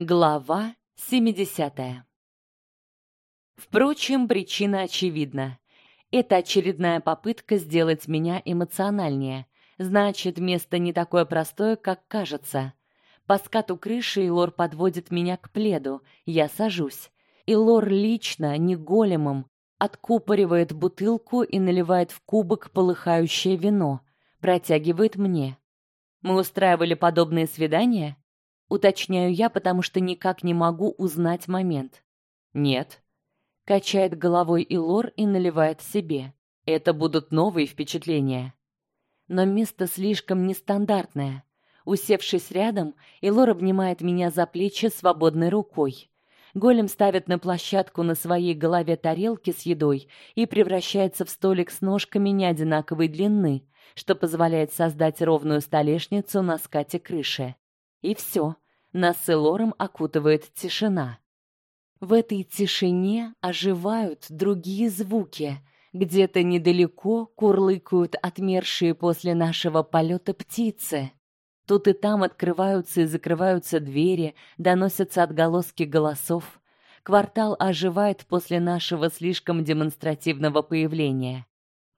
Глава 70. Впрочем, причина очевидна. Это очередная попытка сделать меня эмоциональнее. Значит, место не такое простое, как кажется. По скату крыши Лор подводит меня к пледу. Я сажусь. И Лор лично, не големом, откупоривает бутылку и наливает в кубок полыхающее вино, протягивает мне. Мы устраивали подобные свидания? Уточняю я, потому что никак не могу узнать момент. Нет. Качает головой Илор и наливает себе. Это будут новые впечатления. Но место слишком нестандартное. Усевшись рядом, Илор обнимает меня за плечи свободной рукой. Голем ставит на площадку на своей голове тарелки с едой и превращается в столик с ножками неодинаковой длины, что позволяет создать ровную столешницу на скате крыши. И все. Нас с Элором окутывает тишина. В этой тишине оживают другие звуки. Где-то недалеко курлыкают отмершие после нашего полета птицы. Тут и там открываются и закрываются двери, доносятся отголоски голосов. Квартал оживает после нашего слишком демонстративного появления.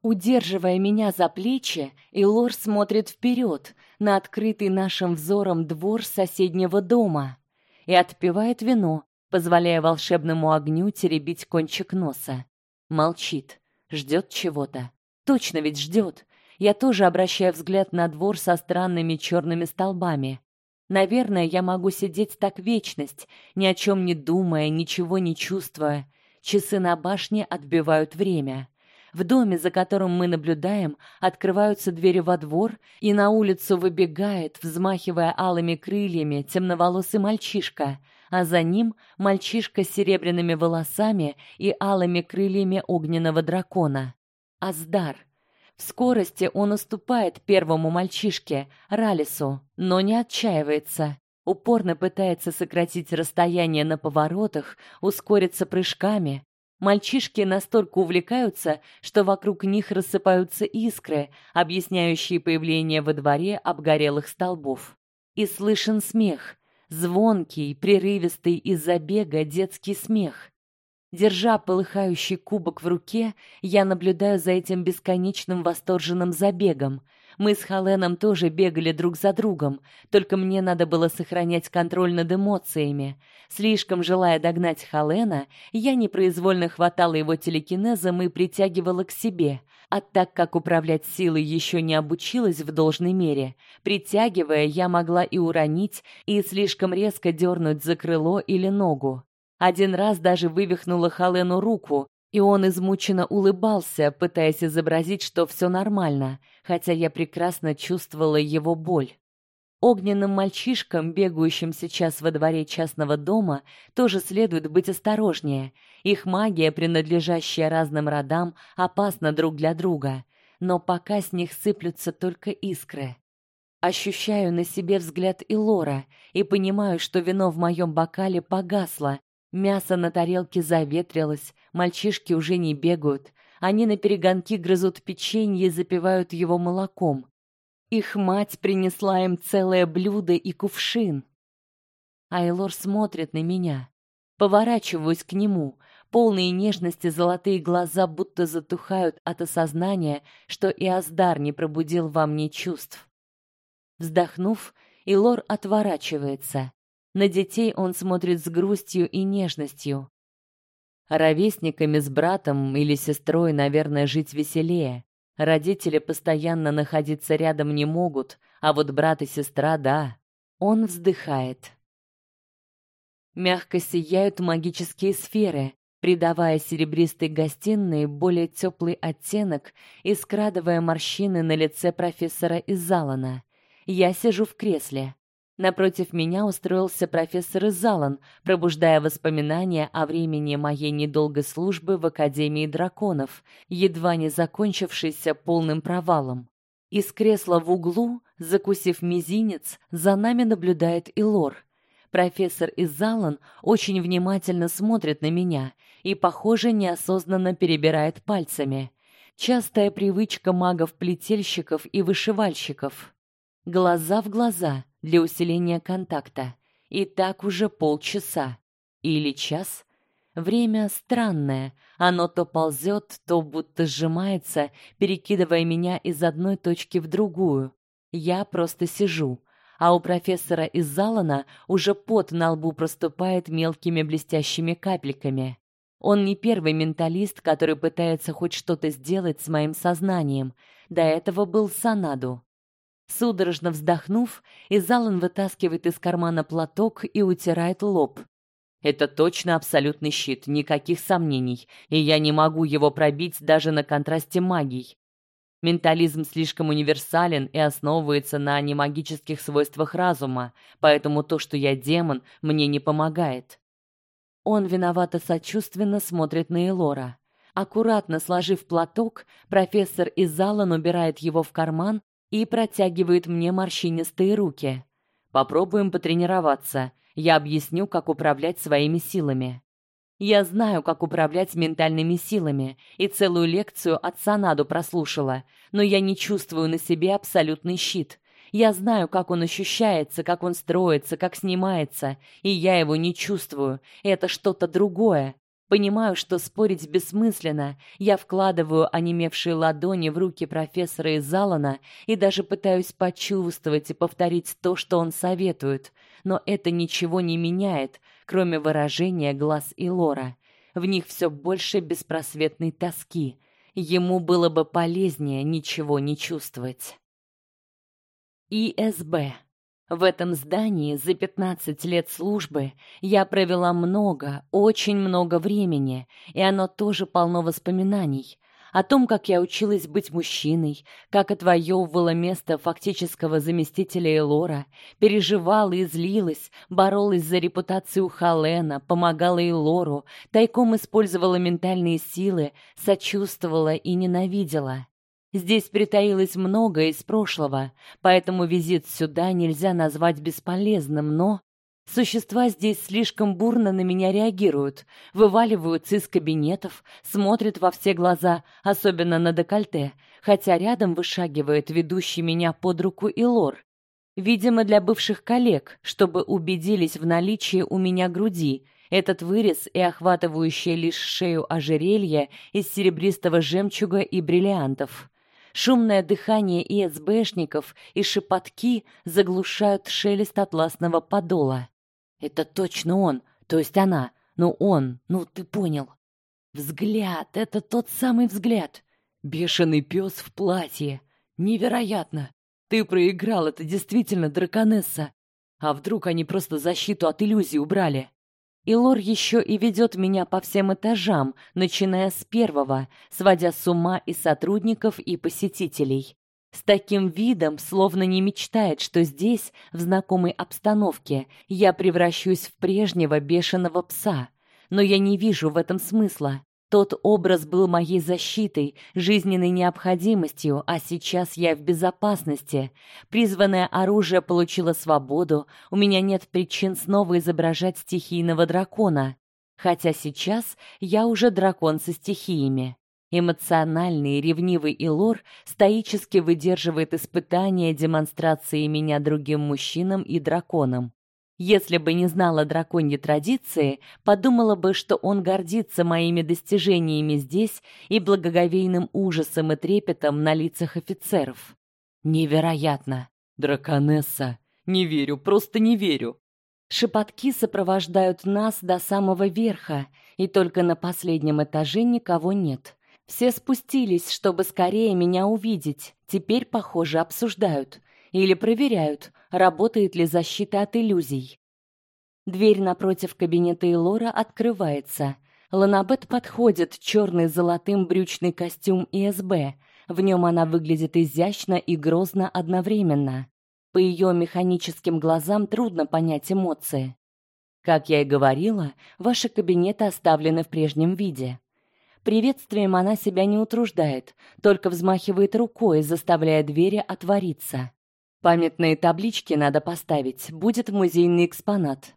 Удерживая меня за плечи, Илор смотрит вперед на открытый нашим взором двор соседнего дома и отпивает вино, позволяя волшебному огню теребить кончик носа. Молчит, ждет чего-то. Точно ведь ждет. Я тоже обращаю взгляд на двор со странными черными столбами. Наверное, я могу сидеть так вечность, ни о чем не думая, ничего не чувствуя. Часы на башне отбивают время. В доме, за которым мы наблюдаем, открываются двери во двор, и на улицу выбегает, взмахивая алыми крыльями, темноволосый мальчишка, а за ним мальчишка с серебряными волосами и алыми крыльями огненного дракона. Аздар. В скорости он уступает первому мальчишке, Ралису, но не отчаивается. Упорно пытается сократить расстояние на поворотах, ускориться прыжками, Мальчишки настолько увлекаются, что вокруг них рассыпаются искры, объясняющие появление во дворе обгорелых столбов. И слышен смех, звонкий, прерывистый из-за бега детский смех. Держа полыхающий кубок в руке, я наблюдаю за этим бесконечным восторженным забегом. Мы с Халеном тоже бегали друг за другом, только мне надо было сохранять контроль над эмоциями. Слишком желая догнать Халена, я непроизвольно хватала его телекинезом и притягивала к себе. А так как управлять силой еще не обучилась в должной мере, притягивая, я могла и уронить, и слишком резко дернуть за крыло или ногу. Один раз даже вывихнула Халену руку, и он измученно улыбался, пытаясь изобразить, что все нормально, хотя я прекрасно чувствовала его боль. Огненным мальчишкам, бегающим сейчас во дворе частного дома, тоже следует быть осторожнее. Их магия, принадлежащая разным родам, опасна друг для друга, но пока с них сыплются только искры. Ощущаю на себе взгляд Илора и понимаю, что вино в моем бокале погасло, Мясо на тарелке заветрилось, мальчишки уже не бегают, они на перегонки грызут печенье и запивают его молоком. Их мать принесла им целое блюдо и кувшин. Айлор смотрит на меня. Поворачиваюсь к нему. Полные нежности золотые глаза будто затухают от осознания, что и Аздар не пробудил во мне чувств. Вздохнув, Илор отворачивается. На детей он смотрит с грустью и нежностью. Ровесниками с братом или сестрой, наверное, жить веселее. Родители постоянно находиться рядом не могут, а вот брат и сестра да. Он вздыхает. Мягко сияют магические сферы, придавая серебристой гостиной более теплый оттенок и скрадывая морщины на лице профессора Изалана. Я сижу в кресле. Напротив меня устроился профессор Залан, пробуждая воспоминания о времени моей недолгой службы в Академии драконов, едва не закончившейся полным провалом. Из кресла в углу, закусив мизинец, за нами наблюдает Илор. Профессор Изалан очень внимательно смотрит на меня и, похоже, неосознанно перебирает пальцами. Частая привычка магов-плетельщиков и вышивальщиков. Глаза в глаза для усиления контакта. И так уже полчаса или час. Время странное, оно то ползет, то будто сжимается, перекидывая меня из одной точки в другую. Я просто сижу, а у профессора из Залана уже пот на лбу проступает мелкими блестящими капельками. Он не первый менталист, который пытается хоть что-то сделать с моим сознанием. До этого был Санаду. Судорожно вздохнув, Изалан вытаскивает из кармана платок и утирает лоб. Это точно абсолютный щит, никаких сомнений, и я не могу его пробить даже на контрасте магий. Ментализм слишком универсален и основывается на немагических свойствах разума, поэтому то, что я демон, мне не помогает. Он виновато сочувственно смотрит на Элора. Аккуратно сложив платок, профессор Изалан убирает его в карман и протягивает мне морщинистые руки. Попробуем потренироваться. Я объясню, как управлять своими силами. Я знаю, как управлять ментальными силами, и целую лекцию от Санаду прослушала, но я не чувствую на себе абсолютный щит. Я знаю, как он ощущается, как он строится, как снимается, и я его не чувствую. Это что-то другое. Понимаю, что спорить бессмысленно. Я вкладываю онемевшие ладони в руки профессора из Залана и даже пытаюсь почувствовать и повторить то, что он советует, но это ничего не меняет, кроме выражения глаз и Лора. В них все больше беспросветной тоски. Ему было бы полезнее ничего не чувствовать. ИСБ в этом здании за 15 лет службы я провела много, очень много времени, и оно тоже полно воспоминаний о том, как я училась быть мужчиной, как отвоевывала место фактического заместителя Элора, переживала и злилась, боролась за репутацию Халена, помогала Элору, тайком использовала ментальные силы, сочувствовала и ненавидела. Здесь притаилось многое из прошлого, поэтому визит сюда нельзя назвать бесполезным, но существа здесь слишком бурно на меня реагируют, вываливаются из кабинетов, смотрят во все глаза, особенно на декольте, хотя рядом вышагивает ведущий меня под руку Илор. Видимо, для бывших коллег, чтобы убедились в наличии у меня груди. Этот вырез и охватывающее лишь шею ожерелье из серебристого жемчуга и бриллиантов. Шумное дыхание ИСБшников и шепотки заглушают шелест атласного подола. Это точно он, то есть она. Ну он, ну ты понял. Взгляд, это тот самый взгляд. Бешеный пес в платье. Невероятно. Ты проиграл, это действительно драконесса. А вдруг они просто защиту от иллюзий убрали? И Лор еще и ведет меня по всем этажам, начиная с первого, сводя с ума и сотрудников, и посетителей. С таким видом, словно не мечтает, что здесь, в знакомой обстановке, я превращусь в прежнего бешеного пса. Но я не вижу в этом смысла. Тот образ был моей защитой, жизненной необходимостью, а сейчас я в безопасности. Призванное оружие получило свободу, у меня нет причин снова изображать стихийного дракона. Хотя сейчас я уже дракон со стихиями. Эмоциональный, ревнивый Илор стоически выдерживает испытания демонстрации меня другим мужчинам и драконам. Если бы не знала драконьи традиции, подумала бы, что он гордится моими достижениями здесь и благоговейным ужасом и трепетом на лицах офицеров. Невероятно. Драконесса. Не верю, просто не верю. Шепотки сопровождают нас до самого верха, и только на последнем этаже никого нет. Все спустились, чтобы скорее меня увидеть. Теперь, похоже, обсуждают или проверяют, работает ли защита от иллюзий. Дверь напротив кабинета Элора открывается. Ланабет подходит, черный с золотым брючный костюм ИСБ. В нем она выглядит изящно и грозно одновременно. По ее механическим глазам трудно понять эмоции. Как я и говорила, ваши кабинеты оставлены в прежнем виде. Приветствием она себя не утруждает, только взмахивает рукой, заставляя двери отвориться. Памятные таблички надо поставить, будет музейный экспонат.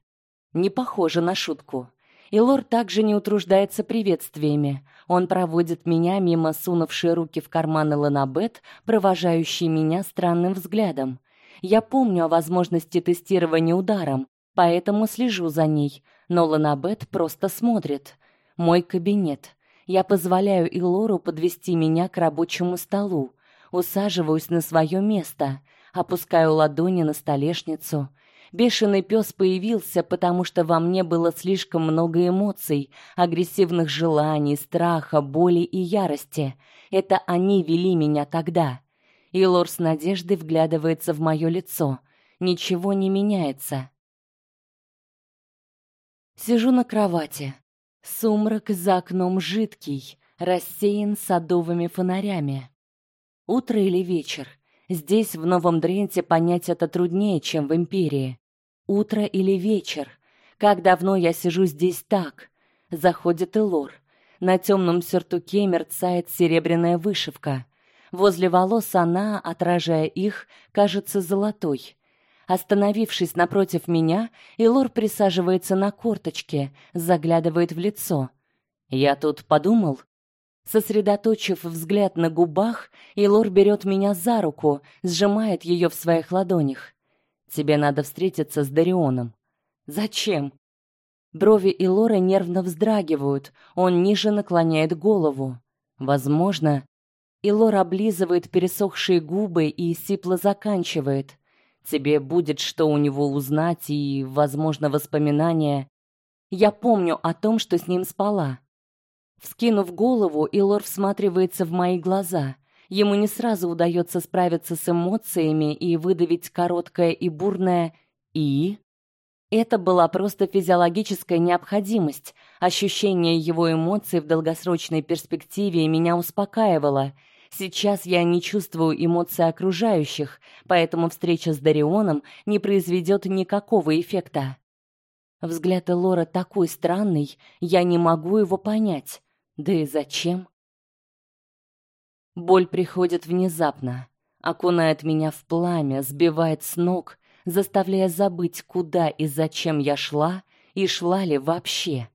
Не похоже на шутку. И лорд также не утруждается приветствиями. Он проводит меня мимо сунувшей руки в карманы Ланабет, провожающей меня странным взглядом. Я помню о возможности тестирования ударом, Поэтому слежу за ней, но Ланабет просто смотрит. Мой кабинет. Я позволяю Илору подвести меня к рабочему столу, усаживаюсь на свое место, опускаю ладони на столешницу. Бешеный пес появился, потому что во мне было слишком много эмоций, агрессивных желаний, страха, боли и ярости. Это они вели меня тогда. Илор с надеждой вглядывается в мое лицо. Ничего не меняется. Сижу на кровати. Сумрак за окном жидкий, рассеян садовыми фонарями. Утро или вечер? Здесь в Новом Дренте понять это труднее, чем в империи. Утро или вечер? Как давно я сижу здесь так? Заходит Элор. На темном сюртуке мерцает серебряная вышивка. Возле волос она, отражая их, кажется золотой. Остановившись напротив меня, Элор присаживается на корточке, заглядывает в лицо. Я тут подумал, сосредоточив взгляд на губах, Элор берет меня за руку, сжимает ее в своих ладонях. Тебе надо встретиться с Дарионом. Зачем? Брови Илоры нервно вздрагивают. Он ниже наклоняет голову. Возможно, Илора облизывает пересохшие губы и сипло заканчивает. Тебе будет что у него узнать и, возможно, воспоминания. Я помню о том, что с ним спала. Вскинув голову, Илор всматривается в мои глаза. Ему не сразу удается справиться с эмоциями и выдавить короткое и бурное и это была просто физиологическая необходимость. Ощущение его эмоций в долгосрочной перспективе меня успокаивало. Сейчас я не чувствую эмоций окружающих, поэтому встреча с Дарионом не произведет никакого эффекта. Взгляд Лора такой странный, я не могу его понять. Да и зачем? Боль приходит внезапно, окунает меня в пламя, сбивает с ног, заставляя забыть, куда и зачем я шла и шла ли вообще.